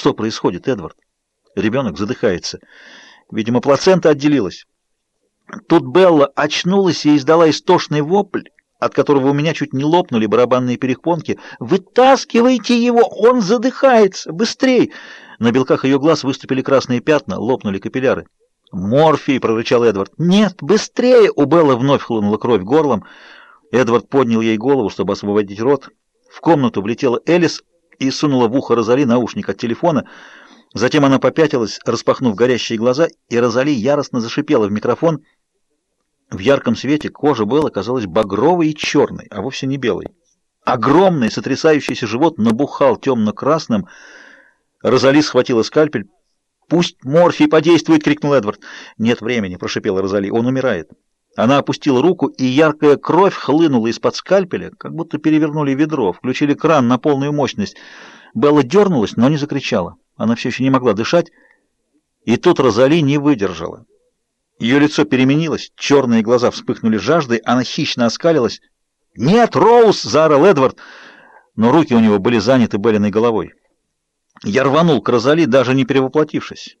Что происходит, Эдвард? Ребенок задыхается. Видимо, плацента отделилась. Тут Белла очнулась и издала истошный вопль, от которого у меня чуть не лопнули барабанные перепонки. «Вытаскивайте его! Он задыхается! Быстрей!» На белках ее глаз выступили красные пятна, лопнули капилляры. «Морфий!» — прорычал Эдвард. «Нет, быстрее!» У Беллы вновь хлынула кровь горлом. Эдвард поднял ей голову, чтобы освободить рот. В комнату влетела Элис и сунула в ухо Розали наушник от телефона. Затем она попятилась, распахнув горящие глаза, и Розали яростно зашипела в микрофон. В ярком свете кожа Беллы казалась багровой и черной, а вовсе не белой. Огромный сотрясающийся живот набухал темно-красным. Розали схватила скальпель. «Пусть морфий подействует!» — крикнул Эдвард. «Нет времени!» — прошипела Розали. «Он умирает!» Она опустила руку, и яркая кровь хлынула из-под скальпеля, как будто перевернули ведро, включили кран на полную мощность. Белла дернулась, но не закричала. Она все еще не могла дышать, и тут Розали не выдержала. Ее лицо переменилось, черные глаза вспыхнули жаждой, она хищно оскалилась. «Нет, Роуз!» — заорал Эдвард, но руки у него были заняты Беллиной головой. Я рванул к Розали, даже не перевоплотившись.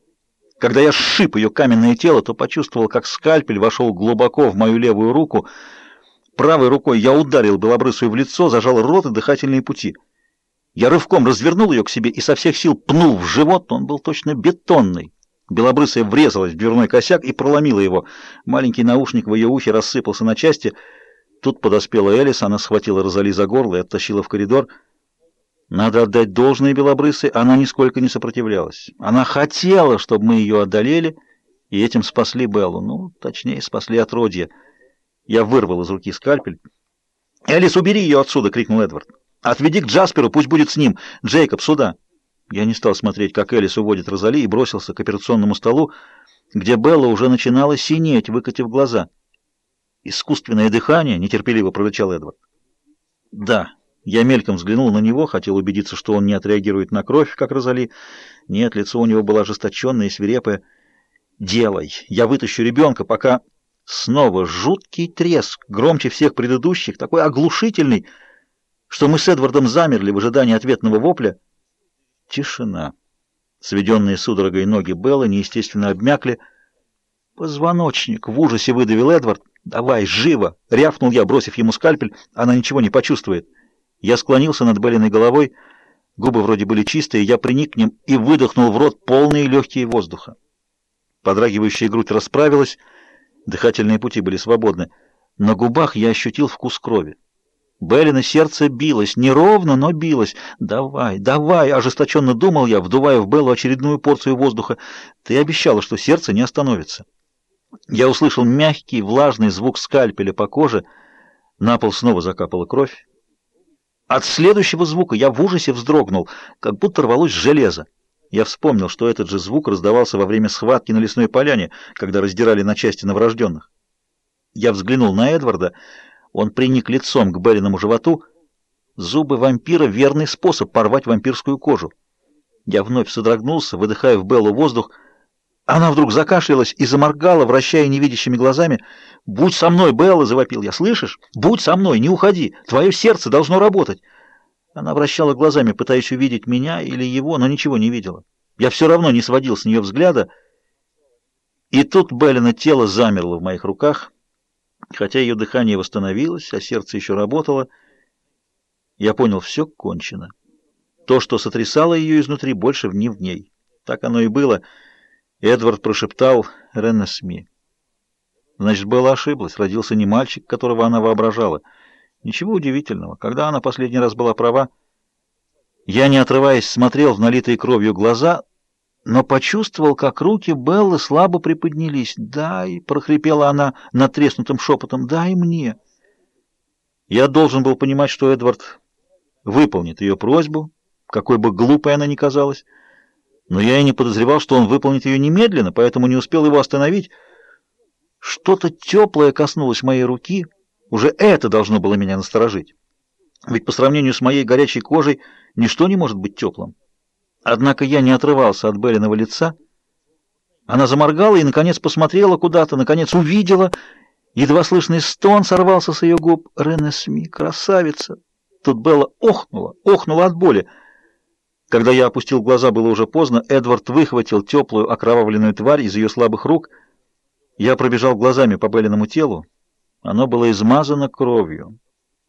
Когда я сшиб ее каменное тело, то почувствовал, как скальпель вошел глубоко в мою левую руку. Правой рукой я ударил белобрысую в лицо, зажал рот и дыхательные пути. Я рывком развернул ее к себе и со всех сил пнул в живот, он был точно бетонный. Белобрысая врезалась в дверной косяк и проломила его. Маленький наушник в ее ухе рассыпался на части. Тут подоспела Элис, она схватила Розали за горло и оттащила в коридор. Надо отдать должное Белобрысой, она нисколько не сопротивлялась. Она хотела, чтобы мы ее одолели, и этим спасли Беллу. Ну, точнее, спасли отродье. Я вырвал из руки скальпель. «Элис, убери ее отсюда!» — крикнул Эдвард. «Отведи к Джасперу, пусть будет с ним. Джейкоб, сюда!» Я не стал смотреть, как Элис уводит Розали, и бросился к операционному столу, где Белла уже начинала синеть, выкатив глаза. «Искусственное дыхание?» — нетерпеливо прорычал Эдвард. «Да». Я мельком взглянул на него, хотел убедиться, что он не отреагирует на кровь, как Розали. Нет, лицо у него было ожесточенное и свирепое. «Делай! Я вытащу ребенка, пока...» Снова жуткий треск, громче всех предыдущих, такой оглушительный, что мы с Эдвардом замерли в ожидании ответного вопля. Тишина. Сведенные судорогой ноги Беллы неестественно обмякли. «Позвоночник!» — в ужасе выдавил Эдвард. «Давай, живо!» — рявкнул я, бросив ему скальпель. Она ничего не почувствует. Я склонился над Беллиной головой. Губы вроде были чистые. Я приник к ним и выдохнул в рот полные легкие воздуха. Подрагивающая грудь расправилась. Дыхательные пути были свободны. На губах я ощутил вкус крови. Беллина сердце билось, неровно, но билось. «Давай, давай!» — ожесточенно думал я, вдувая в Беллу очередную порцию воздуха. «Ты обещала, что сердце не остановится». Я услышал мягкий, влажный звук скальпеля по коже. На пол снова закапала кровь. От следующего звука я в ужасе вздрогнул, как будто рвалось железо. Я вспомнил, что этот же звук раздавался во время схватки на лесной поляне, когда раздирали на части новорожденных. Я взглянул на Эдварда. Он приник лицом к Беллиному животу. Зубы вампира — верный способ порвать вампирскую кожу. Я вновь содрогнулся, выдыхая в Беллу воздух. Она вдруг закашлялась и заморгала, вращая невидящими глазами. «Будь со мной, Белла!» — завопил я. «Слышишь? Будь со мной, не уходи! Твое сердце должно работать!» Она вращала глазами, пытаясь увидеть меня или его, но ничего не видела. Я все равно не сводил с нее взгляда. И тут Беллина тело замерло в моих руках — Хотя ее дыхание восстановилось, а сердце еще работало, я понял, все кончено. То, что сотрясало ее изнутри, больше не в ней. Так оно и было. Эдвард прошептал Ренна Сми. Значит, Белла ошиблась. Родился не мальчик, которого она воображала. Ничего удивительного. Когда она последний раз была права, я, не отрываясь, смотрел в налитые кровью глаза, но почувствовал, как руки Беллы слабо приподнялись. «Дай!» — прохрипела она натреснутым шепотом. «Дай мне!» Я должен был понимать, что Эдвард выполнит ее просьбу, какой бы глупой она ни казалась, но я и не подозревал, что он выполнит ее немедленно, поэтому не успел его остановить. Что-то теплое коснулось моей руки, уже это должно было меня насторожить. Ведь по сравнению с моей горячей кожей ничто не может быть теплым. Однако я не отрывался от Беллиного лица. Она заморгала и, наконец, посмотрела куда-то, наконец увидела. Едва слышный стон сорвался с ее губ. «Ренесми, красавица!» Тут Белла охнула, охнула от боли. Когда я опустил глаза, было уже поздно. Эдвард выхватил теплую окровавленную тварь из ее слабых рук. Я пробежал глазами по Беллиному телу. Оно было измазано кровью.